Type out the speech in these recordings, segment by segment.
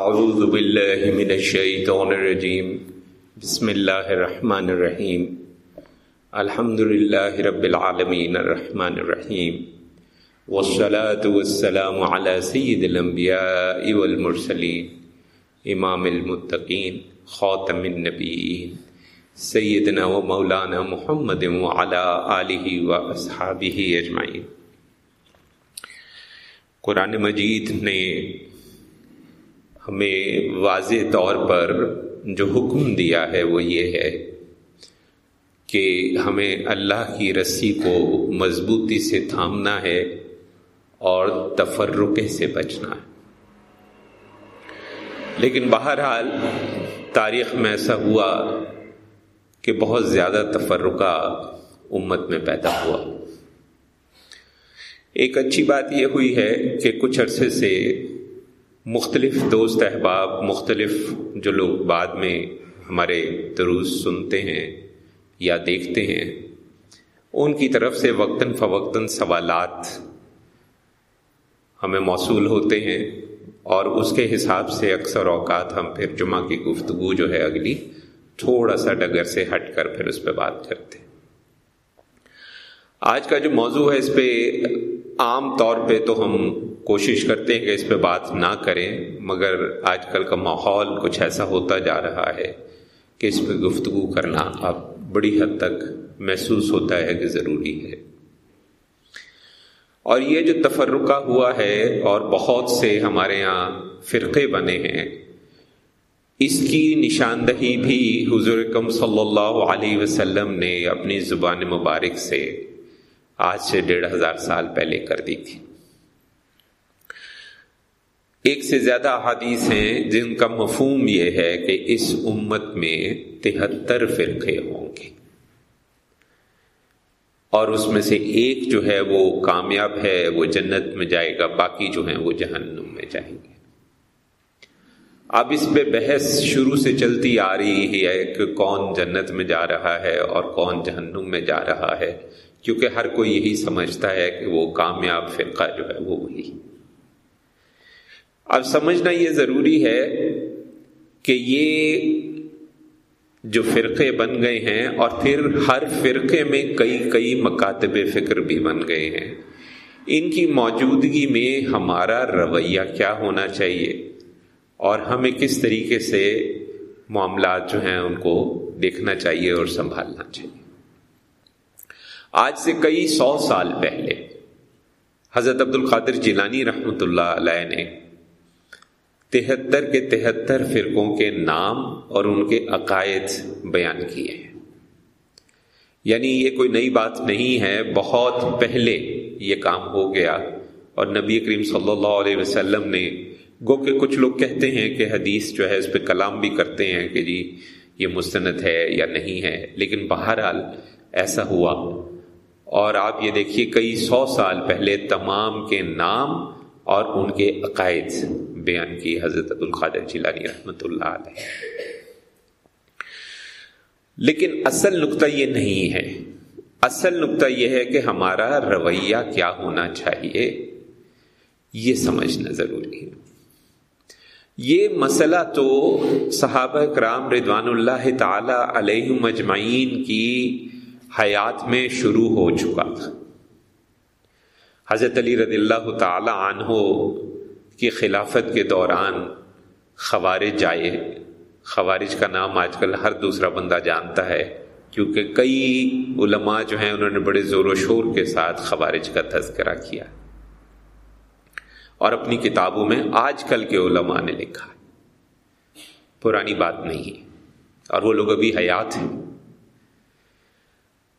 اعوذ باللہ من الشیطان الرجیم بسم اللہ الرحمن الرحیم الحمد للہ رب العالمین الرحمن الرحیم والصلاة والسلام على سید الانبیاء والمرسلین امام المتقین خاتم النبیین سیدنا و مولانا محمد وعلى آلہ و اصحابہ اجمعین قرآن مجید نے ہمیں واضح طور پر جو حکم دیا ہے وہ یہ ہے کہ ہمیں اللہ کی رسی کو مضبوطی سے تھامنا ہے اور تفرقے سے بچنا ہے۔ لیکن بہرحال تاریخ میں ایسا ہوا کہ بہت زیادہ تفرقہ امت میں پیدا ہوا۔ ایک اچھی بات یہ ہوئی ہے کہ کچھ عرصے سے مختلف دوست احباب، مختلف جو لوگ بعد میں ہمارے دروس سنتے ہیں یا دیکھتے ہیں، ان کی طرف سے وقتاً فوقتاً سوالات ہمیں موصول ہوتے ہیں اور اس کے حساب سے اکثر اوقات ہم پھر جمعہ کی گفتگو جو ہے اگلی تھوڑا سا ڈگر سے ہٹ کر پھر اس پہ بات کرتے ہیں۔ آج کا جو موضوع ہے اس پہ عام طور پہ تو ہم کوشش کرتے ہیں کہ اس پہ بات نہ کریں، مگر آج کل کا ماحول کچھ ایسا ہوتا جا رہا ہے کہ اس پہ گفتگو کرنا اب بڑی حد تک محسوس ہوتا ہے کہ ضروری ہے۔ اور یہ جو تفرقہ ہوا ہے اور بہت سے ہمارے یہاں فرقے بنے ہیں، اس کی نشاندہی بھی حضور کم صلی اللہ علیہ وسلم نے اپنی زبان مبارک سے آج سے ڈیڑھ ہزار سال پہلے کر دی تھی۔ ایک سے زیادہ احادیث ہیں جن کا مفہوم یہ ہے کہ اس امت میں تہتر فرقے ہوں گے۔ اور اس میں سے ایک جو ہے وہ کامیاب ہے، وہ جنت میں جائے گا، باقی جو ہیں وہ جہنم میں جائیں گے۔ اب اس پہ بحث شروع سے چلتی آ رہی ہے کہ کون جنت میں جا رہا ہے اور کون جہنم میں جا رہا ہے، کیونکہ ہر کوئی یہی سمجھتا ہے کہ وہ کامیاب فرقہ جو ہے وہ وہی۔ اب سمجھنا یہ ضروری ہے کہ یہ جو فرقے بن گئے ہیں اور پھر ہر فرقے میں کئی کئی مکاتب فکر بھی بن گئے ہیں۔ ان کی موجودگی میں ہمارا رویہ کیا ہونا چاہیے اور ہمیں کس طریقے سے معاملات جو ہیں ان کو دیکھنا چاہیے اور سنبھالنا چاہیے۔ آج سے کئی سو سال پہلے حضرت عبد القادر جیلانی رحمۃ اللہ علیہ نے تہتر کے تہتر فرقوں کے نام اور ان کے عقائد بیان کیے ہیں۔ یعنی یہ کوئی نئی بات نہیں ہے، بہت پہلے یہ کام ہو گیا اور نبی کریم صلی اللہ علیہ وسلم نے، گو کہ کچھ لوگ کہتے ہیں کہ حدیث جو ہے اس پہ کلام بھی کرتے ہیں کہ جی یہ مستند ہے یا نہیں ہے، لیکن بہرحال ایسا ہوا۔ اور آپ یہ دیکھیے، کئی سو سال پہلے تمام کے نام اور ان کے عقائد۔ بیان کی حضرت القادر جیلانی رحمۃ اللہ علیہ۔ لیکن اصل نقطہ یہ نہیں ہے۔ اصل نقطہ یہ ہے کہ ہمارا رویہ کیا ہونا چاہیے، یہ سمجھنا ضروری ہے۔ یہ مسئلہ تو صحابہ کرام ردوان اللہ تعالی علیہ مجمعین کی حیات میں شروع ہو چکا۔ تھا حضرت علی رضی اللہ تعالی عنہ کی خلافت کے دوران خوارج آئے۔ خوارج کا نام آج کل ہر دوسرا بندہ جانتا ہے، کیونکہ کئی علماء جو ہیں، انہوں نے بڑے زور و شور کے ساتھ خوارج کا تذکرہ کیا۔ اور اپنی کتابوں میں آج کل کے علماء نے لکھا پرانی بات نہیں اور وہ لوگ ابھی حیات ہیں۔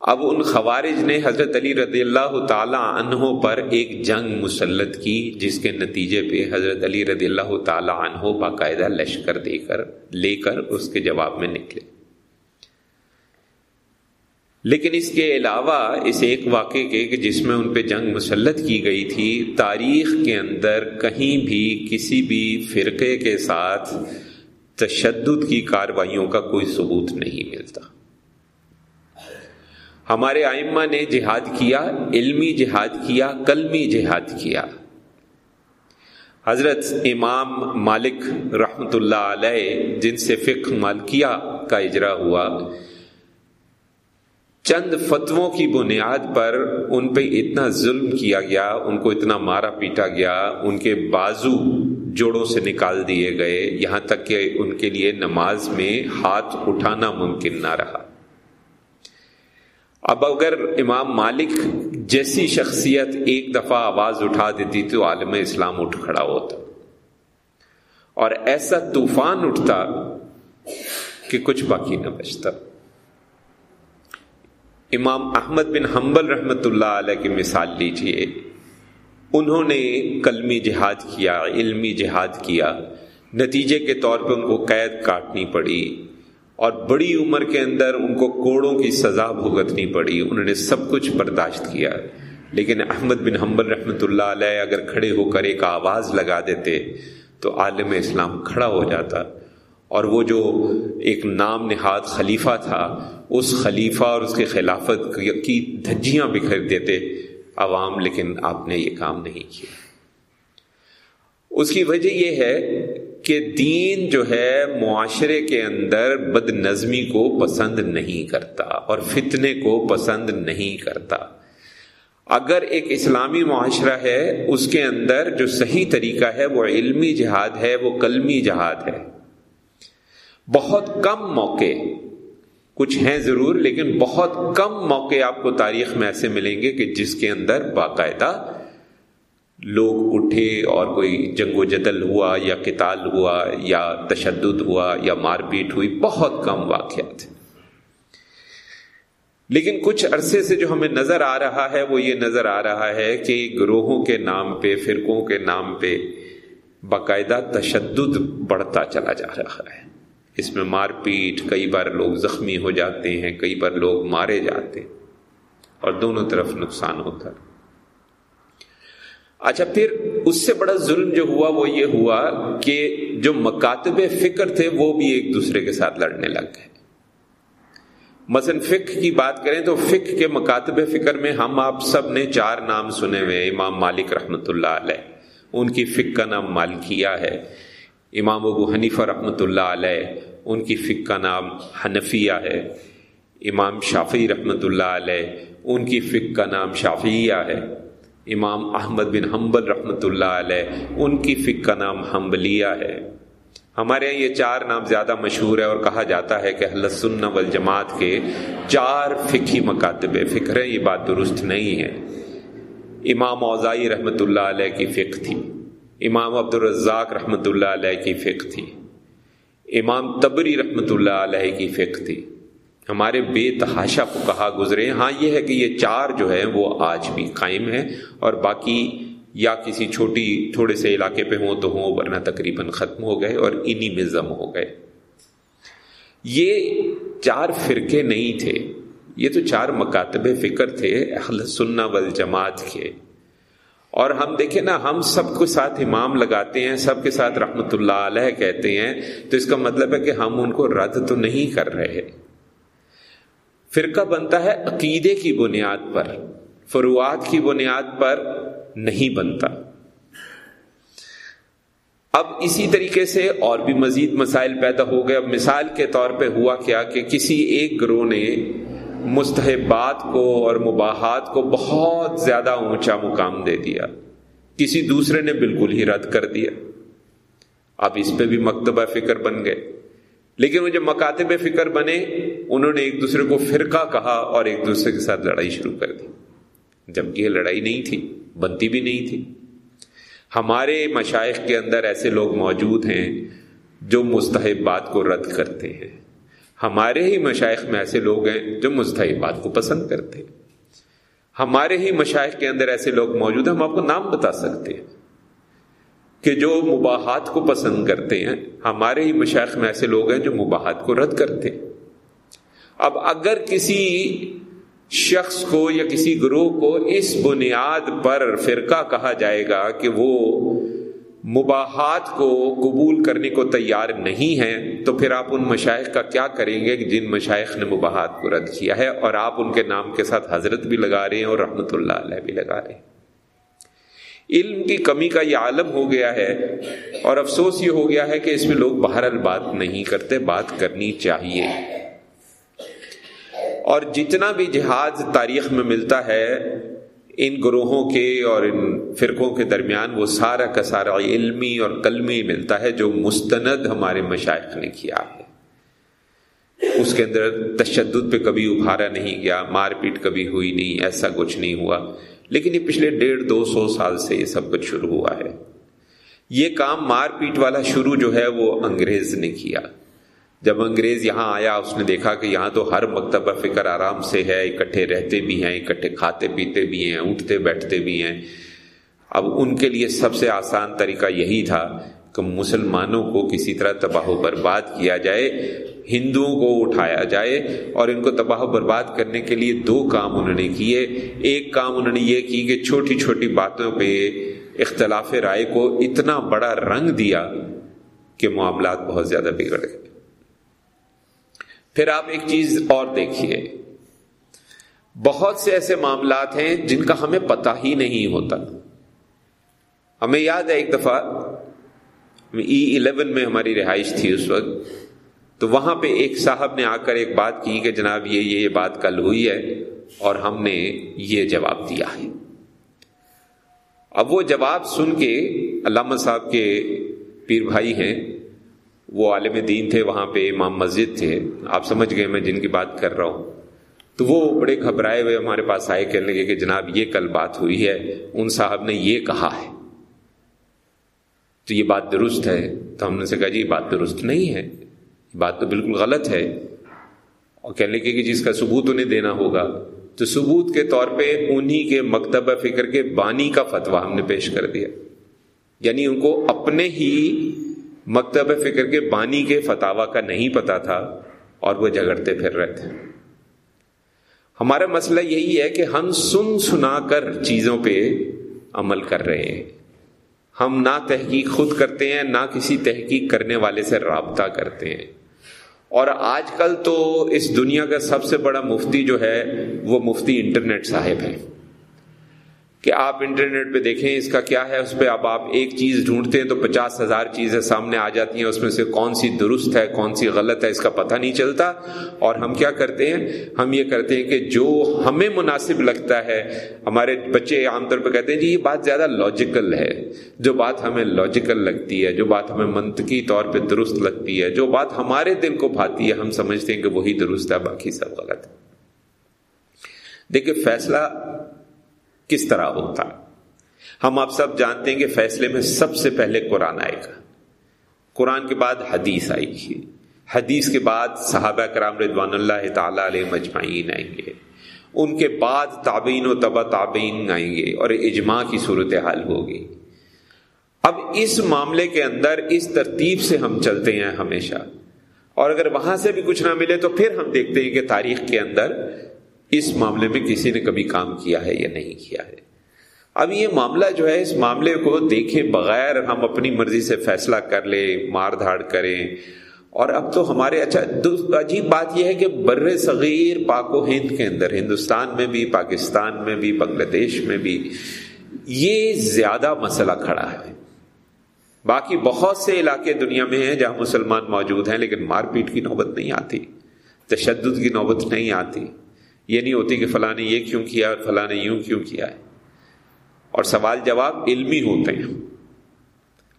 اب ان خوارج نے حضرت علی رضی اللہ تعالی عنہ پر ایک جنگ مسلط کی، جس کے نتیجے پہ حضرت علی رضی اللہ تعالی عنہ باقاعدہ لشکر دے کر، لے کر اس کے جواب میں نکلے۔ لیکن اس کے علاوہ اس ایک واقعے کے کہ جس میں ان پہ جنگ مسلط کی گئی تھی، تاریخ کے اندر کہیں بھی کسی بھی فرقے کے ساتھ تشدد کی کاروائیوں کا کوئی ثبوت نہیں ملتا۔ ہمارے آئمہ نے جہاد کیا، علمی جہاد کیا، کلمی جہاد کیا۔ حضرت امام مالک رحمۃ اللہ علیہ، جن سے فقہ مالکیہ کا اجرا ہوا، چند فتووں کی بنیاد پر ان پہ اتنا ظلم کیا گیا، ان کو اتنا مارا پیٹا گیا، ان کے بازو جوڑوں سے نکال دیے گئے، یہاں تک کہ ان کے لیے نماز میں ہاتھ اٹھانا ممکن نہ رہا۔ اب اگر امام مالک جیسی شخصیت ایک دفعہ آواز اٹھا دیتی تو عالم اسلام اٹھ کھڑا ہوتا۔ اور ایسا طوفان اٹھتا کہ کچھ باقی نہ بچتا۔ امام احمد بن حنبل رحمت اللہ علیہ کی مثال لیجیے۔ انہوں نے کلمی جہاد کیا، علمی جہاد کیا۔ نتیجے کے طور پہ ان کو قید کاٹنی پڑی۔ اور بڑی عمر کے اندر ان کو کوڑوں کی سزا بھگتنی پڑی، انہوں نے سب کچھ برداشت کیا۔ لیکن احمد بن حنبل رحمۃ اللہ علیہ اگر کھڑے ہو کر ایک آواز لگا دیتے تو عالم اسلام کھڑا ہو جاتا۔ اور وہ جو ایک نام نہاد خلیفہ تھا، اس خلیفہ اور اس کے خلافت کی دھجیاں بکھر دیتے، عوام لیکن آپ نے یہ کام نہیں کیا۔ اس کی وجہ یہ ہے کہ دین جو ہے معاشرے کے اندر بد نظمی کو پسند نہیں کرتا اور فتنے کو پسند نہیں کرتا۔ اگر ایک اسلامی معاشرہ ہے، اس کے اندر جو صحیح طریقہ ہے، وہ علمی جہاد ہے، وہ کلمی جہاد ہے۔ بہت کم موقع، کچھ ہیں ضرور، لیکن بہت کم موقع آپ کو تاریخ میں ایسے ملیں گے کہ جس کے اندر باقاعدہ لوگ اٹھے اور کوئی جنگ و جدل ہوا یا قتال ہوا یا تشدد ہوا یا مار پیٹ ہوئی، بہت کم واقعات لیکن کچھ عرصے سے جو ہمیں نظر آ رہا ہے، وہ یہ نظر آ رہا ہے کہ گروہوں کے نام پہ، فرقوں کے نام پہ باقاعدہ تشدد بڑھتا چلا جا رہا ہے۔ اس میں مار پیٹ، کئی بار لوگ زخمی ہو جاتے ہیں، کئی بار لوگ مارے جاتے ہیں اور دونوں طرف نقصان ہوتا ہے۔ اچھا پھر اس سے بڑا ظلم جو ہوا، وہ یہ ہوا کہ جو مکاتب فکر تھے، وہ بھی ایک دوسرے کے ساتھ لڑنے لگ گئے۔ مثلا فک کی بات کریں تو فک کے مکاتب فکر میں ہم آپ سب نے چار نام سنے ہوئے امام مالک رحمۃ اللہ علیہ۔ ان کی فک کا نام مالکیہ ہے، امام ابو حنیفہ رحمۃ اللہ علیہ۔ ان کی فک کا نام حنفیہ ہے، امام شافی رحمۃ اللہ علیہ۔ ان کی فک کا نام شافیہ ہے۔ امام احمد بن حنبل رحمۃ اللہ علیہ، ان کی فک کا نام حنبلیہ ہے۔ ہمارے یہاں یہ چار نام زیادہ مشہور ہے اور کہا جاتا ہے کہ سنہ والجماعت کے چار فکی مکاتب فکر ہیں، یہ بات درست نہیں ہے۔ امام اوزائی رحمۃ اللہ علیہ کی فک تھی۔ امام عبد الرزاق رحمۃ اللہ علیہ کی فک تھی۔ امام تبری رحمۃ اللہ علیہ کی فک تھی۔ ہمارے بے تحاشا کو کہا گزرے ہاں یہ ہے کہ یہ چار جو ہے وہ آج بھی قائم ہے اور باقی یا کسی چھوٹی تھوڑے سے علاقے پہ ہوں تو ہوں، ورنہ تقریباً ختم ہو گئے اور انہی میں ضم ہو گئے۔ یہ چار فرقے نہیں تھے۔ یہ تو چار مکاتب فکر تھے، اہل سننا والجماعت کے۔ اور ہم دیکھیں نا، ہم سب کے ساتھ امام لگاتے ہیں، سب کے ساتھ رحمت اللہ علیہ کہتے ہیں۔ تو اس کا مطلب ہے کہ ہم ان کو رد تو نہیں کر رہے۔ فرقہ بنتا ہے عقیدے کی بنیاد پر، فروعات کی بنیاد پر نہیں بنتا۔ اب اسی طریقے سے اور بھی مزید مسائل پیدا ہو گئے۔ اب مثال کے طور پہ ہوا کیا کہ کسی ایک گروہ نے مستحبات کو اور مباحات کو بہت زیادہ اونچا مقام دے دیا۔ کسی دوسرے نے بالکل ہی رد کر دیا۔ اب اس پہ بھی مکتبہ فکر بن گئے۔ لیکن وہ جب مکاتب فکر بنے انہوں نے ایک دوسرے کو فرقہ کہا اور ایک دوسرے کے ساتھ لڑائی شروع کر دی۔ جبکہ یہ لڑائی نہیں تھی، بنتی بھی نہیں تھی۔ ہمارے مشائق کے اندر ایسے لوگ موجود ہیں جو مستحبات کو رد کرتے ہیں۔ ہمارے ہی مشائق میں ایسے لوگ ہیں جو مستحبات کو پسند کرتے ہیں۔ ہمارے ہی مشائق کے اندر ایسے لوگ موجود ہیں، ہم آپ کو نام بتا سکتے ہیں کہ جو مباحات کو پسند کرتے ہیں۔ ہمارے ہی مشائق میں ایسے لوگ ہیں جو مباحات کو رد کرتے ہیں۔ اب اگر کسی شخص کو یا کسی گروہ کو اس بنیاد پر فرقہ کہا جائے گا کہ وہ مباحات کو قبول کرنے کو تیار نہیں ہیں، تو پھر آپ ان مشائق کا کیا کریں گے کہ جن مشائق نے مباحات کو رد کیا ہے اور آپ ان کے نام کے ساتھ حضرت بھی لگا رہے ہیں اور رحمت اللہ علیہ بھی لگا رہے ہیں۔ علم کی کمی کا یہ عالم ہو گیا ہے اور افسوس یہ ہو گیا ہے کہ اس میں لوگ بہرحال بات نہیں کرتے، بات کرنی چاہیے۔ اور جتنا بھی جہاز تاریخ میں ملتا ہے، ان گروہوں کے اور ان فرقوں کے درمیان وہ سارا کا سارا علمی اور قلمی ملتا ہے جو مستند ہمارے مشائق نے کیا ہے۔ اس کے اندر تشدد پہ کبھی ابھارا نہیں گیا، مار پیٹ کبھی ہوئی نہیں، ایسا کچھ نہیں ہوا۔ لیکن یہ پچھلے ڈیڑھ دو سو سال سے یہ سب کچھ شروع ہوا ہے۔ یہ کام مار پیٹ والا شروع جو ہے وہ انگریز نے کیا۔ جب انگریز یہاں آیا، اس نے دیکھا کہ یہاں تو ہر مکتبہ فکر آرام سے ہے، اکٹھے رہتے بھی ہیں، اکٹھے کھاتے پیتے بھی ہیں، اٹھتے بیٹھتے بھی ہیں۔ اب ان کے لیے سب سے آسان طریقہ یہی تھا کہ مسلمانوں کو کسی طرح تباہ و برباد کیا جائے، ہندوؤں کو اٹھایا جائے اور ان کو تباہ و برباد کرنے کے لیے دو کام انہوں نے کیے۔ ایک کام انہوں نے یہ کی کہ چھوٹی چھوٹی باتوں پہ اختلاف رائے کو اتنا بڑا رنگ دیا کہ معاملات بہت زیادہ بگڑ گئے۔ پھر آپ ایک چیز اور دیکھیے۔ بہت سے ایسے معاملات ہیں جن کا ہمیں پتہ ہی نہیں ہوتا۔ ہمیں یاد ہے ایک دفعہ ای e الیون میں ہماری رہائش تھی اس وقت۔ تو وہاں پہ ایک صاحب نے آ کر ایک بات کی کہ جناب یہ یہ بات کل ہوئی ہے اور ہم نے یہ جواب دیا ہے۔ اب وہ جواب سن کے علامہ صاحب کے پیر بھائی ہیں۔ وہ عالم دین تھے، وہاں پہ امام مسجد تھے۔ آپ سمجھ گئے میں جن کی بات کر رہا ہوں۔ تو وہ بڑے گھبرائے ہوئے ہمارے پاس آئے، کہنے لگے کہ جناب، یہ کل بات ہوئی ہے، ان صاحب نے یہ کہا ہے۔ تو یہ بات درست ہے؟ تو ہم نے سے کہا جی یہ بات درست نہیں ہے۔ یہ بات تو بالکل غلط ہے۔ اور کہنے لگے کہ جی، جس کا ثبوت انہیں دینا ہوگا۔ تو ثبوت کے طور پہ انہی کے مکتبہ فکر کے بانی کا فتویٰ ہم نے پیش کر دیا۔ یعنی ان کو اپنے ہی مکتب فکر کے بانی کے فتوا کا نہیں پتا تھا اور وہ جگڑتے پھر رہے تھے۔ ہمارا مسئلہ یہی ہے کہ ہم سن سنا کر چیزوں پہ عمل کر رہے ہیں۔ ہم نہ تحقیق خود کرتے ہیں، نہ کسی تحقیق کرنے والے سے رابطہ کرتے ہیں۔ اور آج کل تو اس دنیا کا سب سے بڑا مفتی جو ہے، وہ مفتی انٹرنیٹ صاحب ہے کہ آپ انٹرنیٹ پہ دیکھیں اس کا کیا ہے، اس پہ اب آپ ایک چیز ڈھونڈتے ہیں تو پچاس ہزار چیزیں سامنے آ جاتی ہیں، اس میں سے کون سی درست ہے، کون سی غلط ہے، اس کا پتہ نہیں چلتا۔ اور ہم کیا کرتے ہیں؟ ہم یہ کرتے ہیں کہ جو ہمیں مناسب لگتا ہے، ہمارے بچے عام طور پہ کہتے ہیں جی یہ بات زیادہ لاجیکل ہے۔ جو بات ہمیں لاجیکل لگتی ہے، جو بات ہمیں منطقی طور پہ درست لگتی ہے، جو بات ہمارے دل کو بھاتی ہے، ہم سمجھتے ہیں کہ وہی درست ہے، باقی سب غلط ہے۔ دیکھیے فیصلہ کس طرح ہوتا ہم آپ سب جانتے ہیں کہ فیصلے میں سب سے پہلے قرآن آئے گا۔ قرآن کے بعد حدیث آئے گی۔ حدیث کے بعد صحابہ کرام رضوان اللہ تعالی علیہ مجمعین آئیں گے۔ ان کے بعد تابعین و تبا تابعین آئیں گے اور اجماع کی صورت حال ہوگی۔ اب اس معاملے کے اندر اس ترتیب سے ہم چلتے ہیں ہمیشہ۔ اور اگر وہاں سے بھی کچھ نہ ملے تو پھر ہم دیکھتے ہیں کہ تاریخ کے اندر اس معاملے میں کسی نے کبھی کام کیا ہے یا نہیں کیا ہے۔ اب یہ معاملہ جو ہے، اس معاملے کو دیکھے بغیر ہم اپنی مرضی سے فیصلہ کر لیں، مار دھاڑ کریں۔ اور اب تو ہمارے اچھا عجیب بات یہ ہے کہ بر صغیر پاک و ہند کے اندر، ہندوستان میں بھی، پاکستان میں بھی، بنگلہ دیش میں بھی یہ زیادہ مسئلہ کھڑا ہے۔ باقی بہت سے علاقے دنیا میں ہیں جہاں مسلمان موجود ہیں، لیکن مار پیٹ کی نوبت نہیں آتی، تشدد کی نوبت نہیں آتی۔ یہ نہیں ہوتی کہ فلاں نے یہ کیوں کیا فلاں نے یوں کیوں کیا ہے۔ اور سوال جواب علمی ہوتے ہیں۔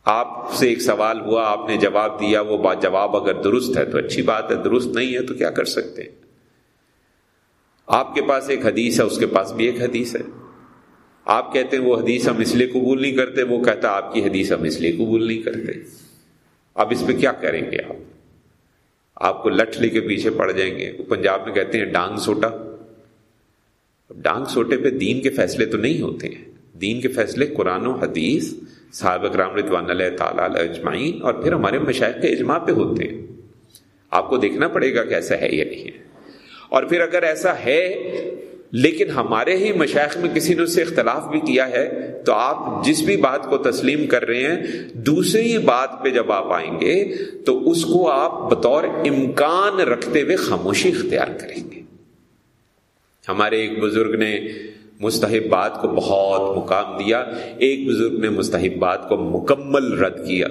آپ سے ایک سوال ہوا، آپ نے جواب دیا، وہ بات جواب اگر درست ہے تو اچھی بات ہے، درست نہیں ہے تو کیا کر سکتے ہیں؟ آپ کے پاس ایک حدیث ہے، اس کے پاس بھی ایک حدیث ہے۔ آپ کہتے ہیں وہ حدیث ہم اس لیے قبول نہیں کرتے، وہ کہتا آپ کی حدیث ہم اس لیے قبول نہیں کرتے۔ اب اس پہ کیا کریں گے آپ؟ آپ کو لٹھ لے کے پیچھے پڑ جائیں گے۔ وہ پنجاب میں کہتے ہیں ڈانگ سوٹا۔ ڈانگ سوٹے پہ دین کے فیصلے تو نہیں ہوتے ہیں۔ دین کے فیصلے قرآن و حدیث صحابہ کرام رضوان اللہ تعالیٰ اجمعین اور پھر ہمارے مشاہد کے اجماع پہ ہوتے ہیں۔ آپ کو دیکھنا پڑے گا کہ ایسا ہے یا نہیں ہے۔ اور پھر اگر ایسا ہے، لیکن ہمارے ہی مشائق میں کسی نے اس سے اختلاف بھی کیا ہے، تو آپ جس بھی بات کو تسلیم کر رہے ہیں، دوسری بات پہ جب آپ آئیں گے، تو اس کو آپ بطور امکان رکھتے ہوئے خاموشی اختیار کریں گے۔ ہمارے ایک بزرگ نے مستحبات کو بہت مقام دیا، ایک بزرگ نے مستحبات کو مکمل رد کیا۔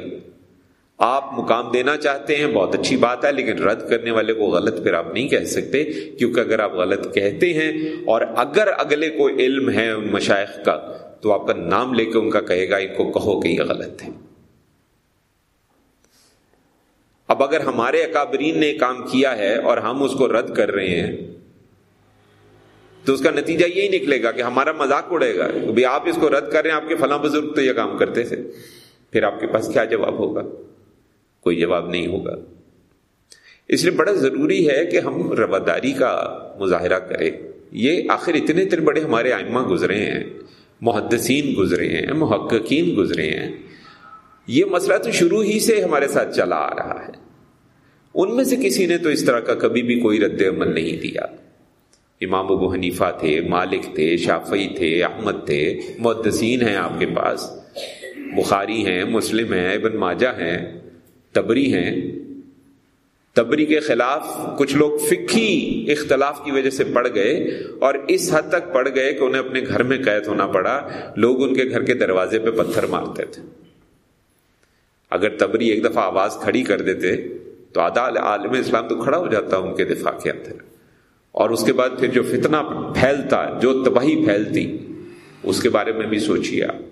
آپ مقام دینا چاہتے ہیں، بہت اچھی بات ہے، لیکن رد کرنے والے کو غلط پھر آپ نہیں کہہ سکتے، کیونکہ اگر آپ غلط کہتے ہیں اور اگر اگلے کو علم ہے ان مشائق کا، تو آپ کا نام لے کے ان کا کہے گا، ان کو کہو کہ یہ غلط ہے۔ اب اگر ہمارے اکابرین نے کام کیا ہے اور ہم اس کو رد کر رہے ہیں تو اس کا نتیجہ یہی نکلے گا کہ ہمارا مذاق اڑے گا کہ آپ اس کو رد کر رہے ہیں، آپ کے فلاں بزرگ تو یہ کام کرتے تھے۔ پھر آپ کے پاس کیا جواب ہوگا؟ کوئی جواب نہیں ہوگا۔ اس لیے بڑا ضروری ہے کہ ہم رواداری کا مظاہرہ کریں۔ یہ آخر اتنے اتنے بڑے ہمارے آئمہ گزرے ہیں، محدثین گزرے ہیں، محققین گزرے ہیں۔ یہ مسئلہ تو شروع ہی سے ہمارے ساتھ چلا آ رہا ہے۔ ان میں سے کسی نے تو اس طرح کا کبھی بھی کوئی رد عمل نہیں دیا۔ امام ابو حنیفہ تھے، مالک تھے، شافعی تھے، احمد تھے محدثین ہیں آپ کے پاس، بخاری ہیں، مسلم ہیں، ابن ماجہ ہیں، تبری ہیں۔ تبری کے خلاف کچھ لوگ فکی اختلاف کی وجہ سے پڑ گئے اور اس حد تک پڑ گئے کہ انہیں اپنے گھر میں قید ہونا پڑا۔ لوگ ان کے گھر کے دروازے پہ پتھر مارتے تھے۔ اگر تبری ایک دفعہ آواز کھڑی کر دیتے تو آدھا عالم اسلام تو کھڑا ہو جاتا ان کے دفاع کے اندر۔ اور اس کے بعد پھر جو فتنہ پھیلتا جو تباہی پھیلتی، اس کے بارے میں بھی سوچیے آپ۔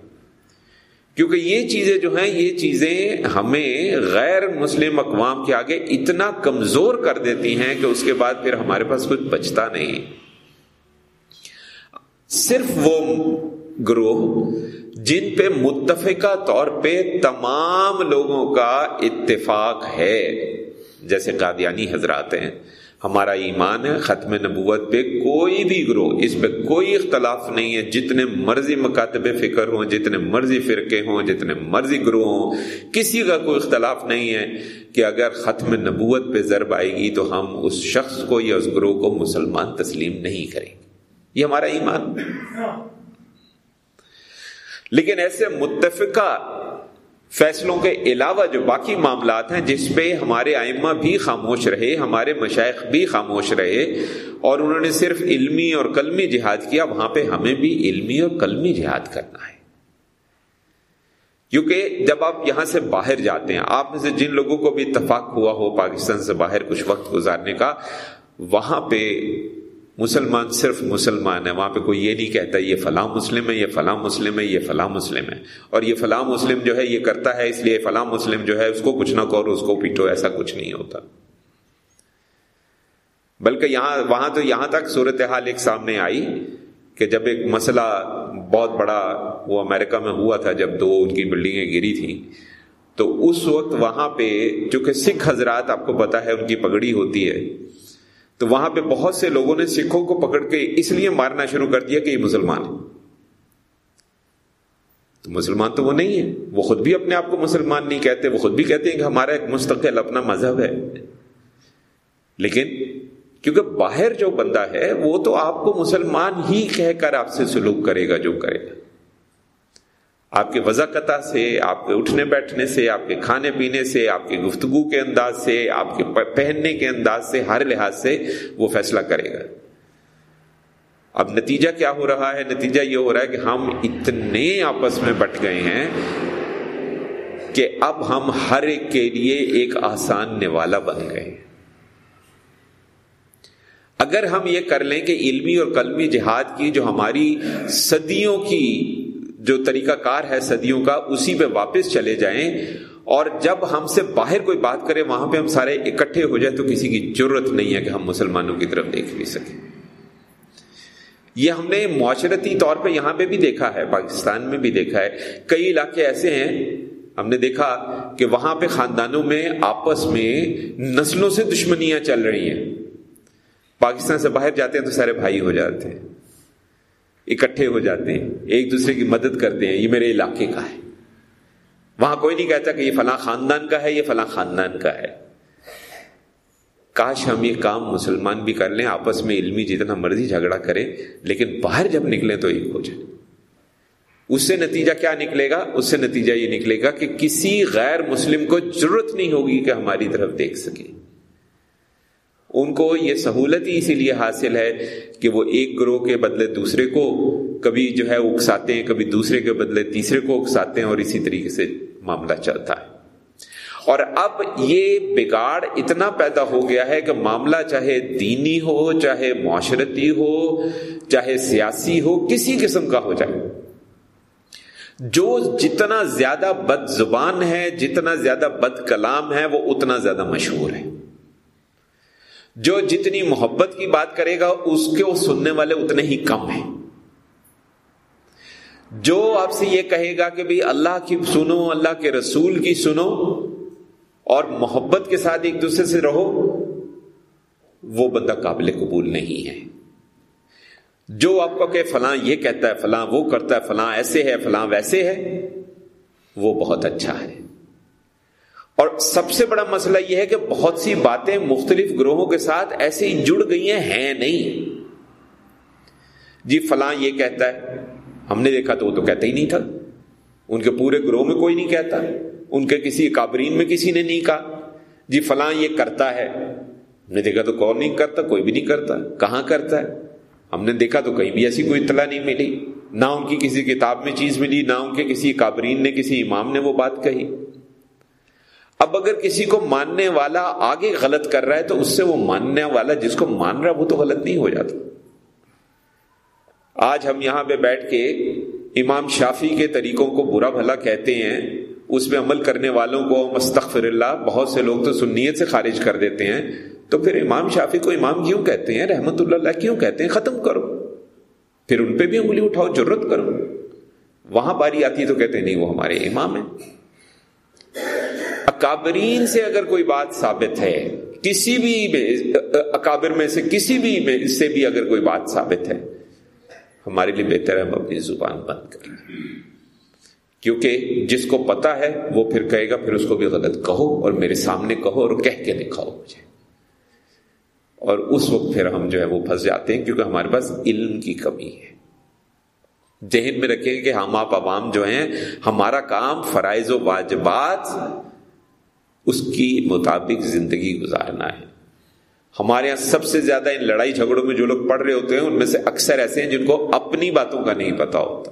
کیونکہ یہ چیزیں جو ہیں، یہ چیزیں ہمیں غیر مسلم اقوام کے آگے اتنا کمزور کر دیتی ہیں کہ اس کے بعد پھر ہمارے پاس کچھ بچتا نہیں۔ صرف وہ گروہ جن پہ متفقہ طور پہ تمام لوگوں کا اتفاق ہے، جیسے قادیانی حضرات ہیں ہمارا ایمان ہے، ختم نبوت پہ کوئی بھی گروہ، اس پہ کوئی اختلاف نہیں ہے۔ جتنے مرضی مکاتب فکر ہوں، جتنے مرضی فرقے ہوں، جتنے مرضی گروہ ہوں، کسی کا کوئی اختلاف نہیں ہے کہ اگر ختم نبوت پہ ضرب آئے گی تو ہم اس شخص کو یا اس گروہ کو مسلمان تسلیم نہیں کریں گے۔ یہ ہمارا ایمان لیکن ایسے متفقہ فیصلوں کے علاوہ جو باقی معاملات ہیں، جس پہ ہمارے آئمہ بھی خاموش رہے، ہمارے مشائق بھی خاموش رہے، اور انہوں نے صرف علمی اور کلمی جہاد کیا، وہاں پہ ہمیں بھی علمی اور کلمی جہاد کرنا ہے۔ کیونکہ جب آپ یہاں سے باہر جاتے ہیں، آپ میں سے جن لوگوں کو بھی اتفاق ہوا ہو پاکستان سے باہر کچھ وقت گزارنے کا، وہاں پہ مسلمان صرف مسلمان ہے وہاں پہ کوئی یہ نہیں کہتا یہ فلاں مسلم ہے، یہ فلاں مسلم ہے، یہ فلاں مسلم ہے۔ اور یہ فلاں مسلم جو ہے، یہ کرتا ہے، اس لیے فلاں مسلم جو ہے، اس کو کچھ نہ کرو، اس کو پیٹو، ایسا کچھ نہیں ہوتا۔ بلکہ یہاں، وہاں تو یہاں تک صورتحال ایک سامنے آئی کہ جب ایک مسئلہ بہت بڑا وہ امریکہ میں ہوا تھا، جب دو ان کی بلڈنگیں گری تھیں، تو اس وقت وہاں پہ چونکہ سکھ حضرات، آپ کو پتا ہے، ان کی پگڑی ہوتی ہے۔ تو وہاں پہ بہت سے لوگوں نے سکھوں کو پکڑ کے اس لیے مارنا شروع کر دیا کہ یہ مسلمان ہے تو مسلمان تو وہ نہیں ہے وہ خود بھی اپنے آپ کو مسلمان نہیں کہتے، وہ خود بھی کہتے ہیں کہ ہمارا ایک مستقل اپنا مذہب ہے۔ لیکن کیونکہ باہر جو بندہ ہے، وہ تو آپ کو مسلمان ہی کہہ کر آپ سے سلوک کرے گا جو کرے گا۔ آپ کے وضاقتہ سے، آپ کے اٹھنے بیٹھنے سے، آپ کے کھانے پینے سے، آپ کے گفتگو کے انداز سے، آپ کے پہننے کے انداز سے، ہر لحاظ سے وہ فیصلہ کرے گا۔ اب نتیجہ کیا ہو رہا ہے؟ نتیجہ یہ ہو رہا ہے کہ ہم اتنے آپس میں بٹ گئے ہیں کہ اب ہم ہر ایک کے لیے ایک آسان نوالا بن گئے اگر ہم یہ کر لیں کہ علمی اور قلمی جہاد کی، جو ہماری صدیوں کی جو طریقہ کار ہے صدیوں کا، اسی پہ واپس چلے جائیں۔ اور جب ہم سے باہر کوئی بات کرے، وہاں پہ ہم سارے اکٹھے ہو جائیں تو کسی کی ضرورت نہیں ہے کہ ہم مسلمانوں کی طرف دیکھ بھی سکیں۔ یہ ہم نے معاشرتی طور پہ یہاں پہ بھی دیکھا ہے، پاکستان میں بھی دیکھا ہے۔ کئی علاقے ایسے ہیں، ہم نے دیکھا کہ وہاں پہ خاندانوں میں، آپس میں نسلوں سے دشمنیاں چل رہی ہیں۔ پاکستان سے باہر جاتے ہیں تو سارے بھائی ہو جاتے ہیں۔ اکٹھے ہو جاتے ہیں، ایک دوسرے کی مدد کرتے ہیں، یہ میرے علاقے کا ہے۔ وہاں کوئی نہیں کہتا کہ یہ فلاں خاندان کا ہے، یہ فلاں خاندان کا ہے۔ کاش ہم یہ کام مسلمان بھی کر لیں، آپس میں علمی جتنا مرضی جھگڑا کریں، لیکن باہر جب نکلیں تو ایک ہو جائے۔ اس سے نتیجہ کیا نکلے گا؟ اس سے نتیجہ یہ نکلے گا کہ کسی غیر مسلم کو ضرورت نہیں ہوگی کہ ہماری طرف دیکھ سکے۔ ان کو یہ سہولت ہی اسی لیے حاصل ہے کہ وہ ایک گروہ کے بدلے دوسرے کو کبھی جو ہے اکساتے ہیں، کبھی دوسرے کے بدلے تیسرے کو اکساتے ہیں اور اسی طریقے سے معاملہ چلتا ہے۔ اور اب یہ بگاڑ اتنا پیدا ہو گیا ہے کہ معاملہ چاہے دینی ہو، چاہے معاشرتی ہو، چاہے سیاسی ہو، کسی قسم کا ہو جائے۔ جو جتنا زیادہ بد زبان ہے، جتنا زیادہ بد کلام ہے، وہ اتنا زیادہ مشہور ہے۔ جو جتنی محبت کی بات کرے گا، اس کے وہ سننے والے اتنے ہی کم ہیں۔ جو آپ سے یہ کہے گا کہ بھائی اللہ کی سنو، اللہ کے رسول کی سنو اور محبت کے ساتھ ایک دوسرے سے رہو، وہ بندہ قابل قبول نہیں ہے۔ جو آپ کو کہ فلاں یہ کہتا ہے، فلاں وہ کرتا ہے، فلاں ایسے ہے، فلاں ویسے ہے، وہ بہت اچھا ہے۔ اور سب سے بڑا مسئلہ یہ ہے کہ بہت سی باتیں مختلف گروہوں کے ساتھ ایسے ہی جڑ گئی ہیں ہیں نہیں۔ جی فلاں یہ کہتا ہے، ہم نے دیکھا تو وہ تو کہتا ہی نہیں تھا۔ ان کے پورے گروہ میں کوئی نہیں کہتا، ان کے کسی کابرین میں کسی نے نہیں کہا۔ جی فلاں یہ کرتا ہے۔ ہم نے دیکھا تو کون نہیں کرتا، کوئی بھی نہیں کرتا، کہاں کرتا ہے؟ ہم نے دیکھا تو کہیں بھی ایسی کوئی اطلاع نہیں ملی۔ نہ ان کی کسی کتاب میں چیز ملی، نہ ان کے کسی کابرین نے، کسی امام نے وہ بات کہی۔ اب اگر کسی کو ماننے والا آگے غلط کر رہا ہے تو اس سے وہ ماننے والا جس کو مان رہا وہ تو غلط نہیں ہو جاتا۔ آج ہم یہاں پہ بیٹھ کے امام شافی کے طریقوں کو برا بھلا کہتے ہیں، اس میں عمل کرنے والوں کو مستغفر اللہ، بہت سے لوگ تو سنیت سے خارج کر دیتے ہیں۔ تو پھر امام شافی کو امام کیوں کہتے ہیں؟ رحمت اللہ کیوں کہتے ہیں؟ ختم کرو۔ پھر ان پہ بھی انگلی اٹھاؤ ضرورت کرو۔ وہاں باری آتی تو کہتے ہیں، نہیں، وہ ہمارے امام ہیں۔ اکابرین سے اگر کوئی بات ثابت ہے، کسی بھی اکابر میں سے کسی بھی سے بھی اگر کوئی بات ثابت ہے، ہمارے لیے بہتر ہے ہم اپنی زبان بند کریں۔ کیونکہ جس کو پتا ہے، وہ پھر کہے گا، پھر اس کو بھی غلط کہو اور میرے سامنے کہو اور کہہ کے دکھاؤ مجھے۔ اور اس وقت پھر ہم جو ہے وہ پھنس جاتے ہیں کیونکہ ہمارے پاس علم کی کمی ہے۔ ذہن میں رکھیں کہ ہم آپ عوام جو ہیں، ہمارا کام فرائض و واجبات اس کی مطابق زندگی گزارنا ہے۔ ہمارے یہاں سب سے زیادہ ان لڑائی جھگڑوں میں جو لوگ پڑھ رہے ہوتے ہیں، ان میں سے اکثر ایسے ہیں جن کو اپنی باتوں کا نہیں پتا ہوتا،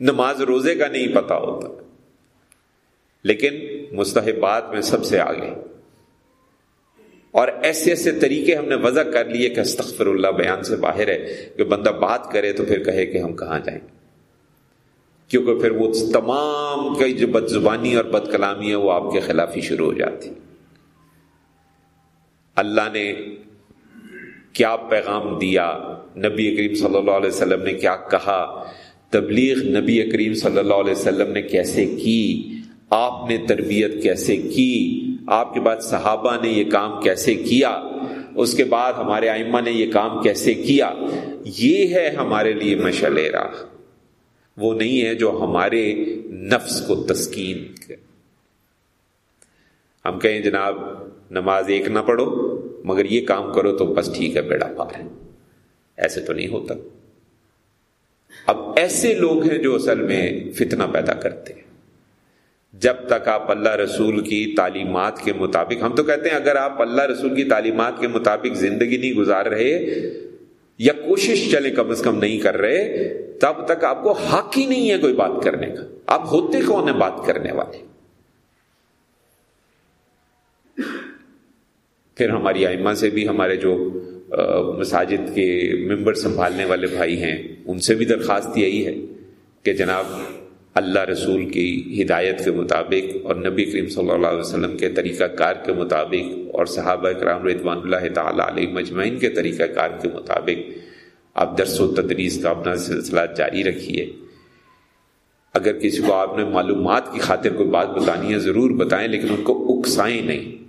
نماز روزے کا نہیں پتا ہوتا۔ لیکن مستحبات میں سب سے آگے۔ اور ایسے ایسے طریقے ہم نے وضع کر لیے کہ استغفر اللہ بیان سے باہر ہے، کہ بندہ بات کرے تو پھر کہے کہ ہم کہاں جائیں۔ کیونکہ پھر وہ تمام کی جو بد زبانی اور بد کلامی ہے وہ آپ کے خلاف ہی شروع ہو جاتی۔ اللہ نے کیا پیغام دیا؟ نبی کریم صلی اللہ علیہ وسلم نے کیا کہا؟ تبلیغ نبی کریم صلی اللہ علیہ وسلم نے کیسے کی؟ آپ نے تربیت کیسے کی؟ آپ کے بعد صحابہ نے یہ کام کیسے کیا؟ اس کے بعد ہمارے آئمہ نے یہ کام کیسے کیا؟ یہ ہے ہمارے لیے مشل راہ۔ وہ نہیں ہے جو ہمارے نفس کو تسکین ہم کہیں جناب نماز ایک نہ پڑھو، مگر یہ کام کرو تو بس ٹھیک ہے، بیڑا پار ہے ایسے تو نہیں ہوتا۔ اب ایسے لوگ ہیں جو اصل میں فتنہ پیدا کرتے ہیں۔ جب تک آپ اللہ رسول کی تعلیمات کے مطابق، ہم تو کہتے ہیں اگر آپ اللہ رسول کی تعلیمات کے مطابق زندگی نہیں گزار رہے کوشش چلے کم از کم نہیں کر رہے، تب تک آپ کو حق ہی نہیں ہے کوئی بات کرنے کا۔ آپ ہوتے کون ہیں بات کرنے والے؟ پھر ہماری آئمہ سے بھی، ہمارے جو مساجد کے ممبر سنبھالنے والے بھائی ہیں، ان سے بھی درخواست یہی ہے کہ جناب، اللہ رسول کی ہدایت کے مطابق اور نبی کریم صلی اللہ علیہ وسلم کے طریقہ کار کے مطابق اور صحابہ کرام رضوان اللہ تعالیٰ علیہ مجمعین کے طریقہ کار کے مطابق آپ درس و تدریس کا اپنا سلسلہ جاری رکھیے۔ اگر کسی کو آپ نے معلومات کی خاطر کوئی بات بتانی ہے، ضرور بتائیں، لیکن ان کو اکسائیں نہیں۔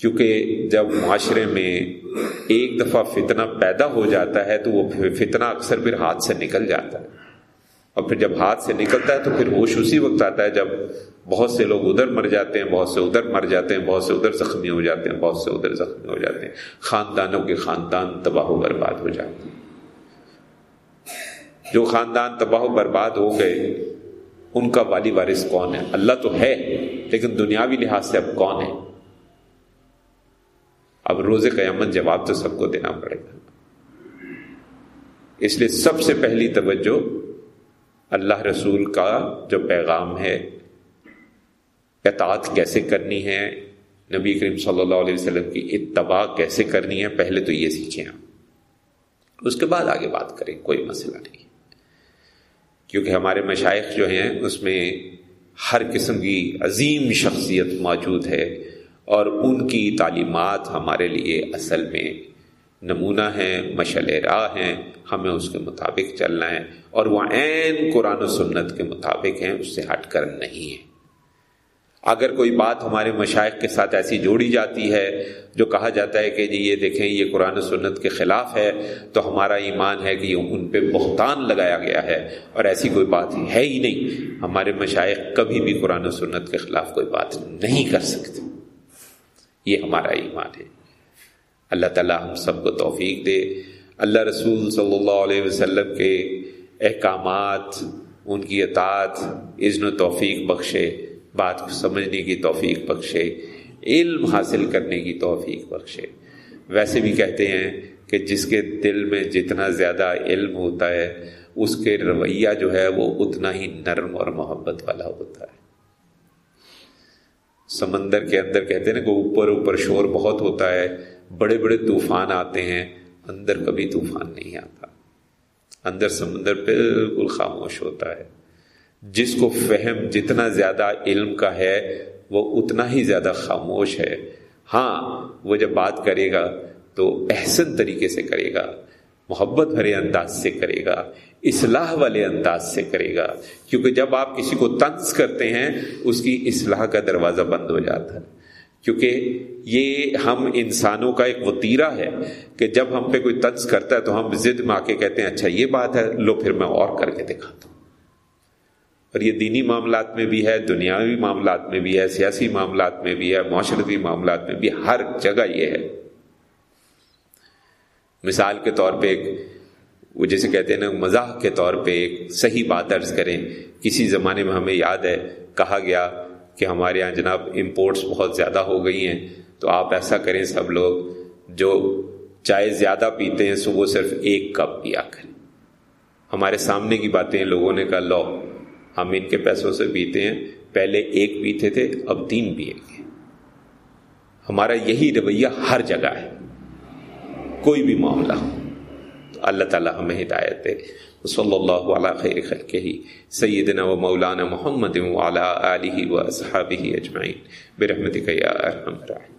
کیونکہ جب معاشرے میں ایک دفعہ فتنہ پیدا ہو جاتا ہے، تو وہ فتنہ اکثر پھر ہاتھ سے نکل جاتا ہے۔ اور پھر جب ہاتھ سے نکلتا ہے تو پھر ہوش اسی وقت آتا ہے جب بہت سے لوگ ادھر مر جاتے ہیں، بہت سے ادھر مر جاتے ہیں، بہت سے ادھر زخمی ہو جاتے ہیں، بہت سے ادھر زخمی ہو جاتے ہیں۔ خاندانوں کے خاندان تباہ و برباد ہو جاتے ہیں۔ جو خاندان تباہ و برباد ہو گئے، ان کا والی وارث کون ہے؟ اللہ تو ہے، لیکن دنیاوی لحاظ سے اب کون ہے؟ اب روز قیامت جواب تو سب کو دینا پڑے گا۔ اس لیے سب سے پہلی توجہ اللہ رسول کا جو پیغام ہے، اطاعت کیسے کرنی ہے؟ نبی کریم صلی اللہ علیہ وسلم کی اتباع کیسے کرنی ہے؟ پہلے تو یہ سیکھیں آپ۔ اس کے بعد آگے بات کریں، کوئی مسئلہ نہیں۔ کیونکہ ہمارے مشائق جو ہیں، اس میں ہر قسم کی عظیم شخصیت موجود ہے اور ان کی تعلیمات ہمارے لیے اصل میں نمونہ ہیں مشل راہ ہیں، ہمیں اس کے مطابق چلنا ہے۔ اور وہ عین قرآن و سنت کے مطابق ہیں، اس سے ہٹ کر نہیں ہے اگر کوئی بات ہمارے مشائق کے ساتھ ایسی جوڑی جاتی ہے، جو کہا جاتا ہے کہ جی یہ دیکھیں، یہ قرآن و سنت کے خلاف ہے، تو ہمارا ایمان ہے کہ یہ ان پہ بہتان لگایا گیا ہے، اور ایسی کوئی بات ہے ہی نہیں۔ ہمارے مشائق کبھی بھی قرآن و سنت کے خلاف کوئی بات نہیں کر سکتے۔ یہ ہمارا ایمان ہے۔ اللہ تعالیٰ ہم سب کو توفیق دے۔ اللہ رسول صلی اللہ علیہ وسلم کے احکامات، ان کی اطاعت، اذن و توفیق بخشے، بات کو سمجھنے کی توفیق بخشے، علم حاصل کرنے کی توفیق بخشے۔ ویسے بھی کہتے ہیں کہ جس کے دل میں جتنا زیادہ علم ہوتا ہے، اس کے رویہ جو ہے وہ اتنا ہی نرم اور محبت والا ہوتا ہے۔ سمندر کے اندر کہتے ہیں نا کہ اوپر اوپر شور بہت ہوتا ہے، بڑے بڑے طوفان آتے ہیں، اندر کبھی طوفان نہیں آتا۔ اندر سمندر بالکل خاموش ہوتا ہے۔ جس کو فہم جتنا زیادہ علم کا ہے، وہ اتنا ہی زیادہ خاموش ہے۔ ہاں وہ جب بات کرے گا تو احسن طریقے سے کرے گا، محبت بھرے انداز سے کرے گا، اصلاح والے انداز سے کرے گا۔ کیونکہ جب آپ کسی کو تنس کرتے ہیں، اس کی اصلاح کا دروازہ بند ہو جاتا ہے۔ کیونکہ یہ ہم انسانوں کا ایک وطیرہ ہے کہ جب ہم پہ کوئی تنس کرتا ہے تو ہم ضد میں آ کے کہتے ہیں اچھا یہ بات ہے، لو پھر میں اور کر کے دکھاتا ہوں۔ اور یہ دینی معاملات میں بھی ہے، دنیاوی معاملات میں بھی ہے، سیاسی معاملات میں بھی ہے، معاشرتی معاملات میں بھی، ہر جگہ یہ ہے۔ مثال کے طور پہ ایک، وہ جیسے کہتے ہیں نا، مزاح کے طور پہ ایک صحیح بات عرض کریں۔ کسی زمانے میں ہمیں یاد ہے، کہا گیا کہ ہمارے یہاں جناب امپورٹس بہت زیادہ ہو گئی ہیں، تو آپ ایسا کریں سب لوگ، جو چائے زیادہ پیتے ہیں، صبح صرف ایک کپ پیا کریں ہمارے سامنے کی باتیں، لوگوں نے کہا، لو، ہم ان کے پیسوں سے پیتے ہیں، پہلے ایک پیتے تھے، اب تین پیئیں گے۔ ہمارا یہی رویہ ہر جگہ ہے، کوئی بھی معاملہ ہو۔ تو اللہ تعالیٰ ہمیں ہدایت دے۔ صلی اللہ علیہ خیر خلق ہی سیدنا و مولانا محمد و علیہ و اصحابہ اجمعین۔ برحمتک یا ارحم الراحمین۔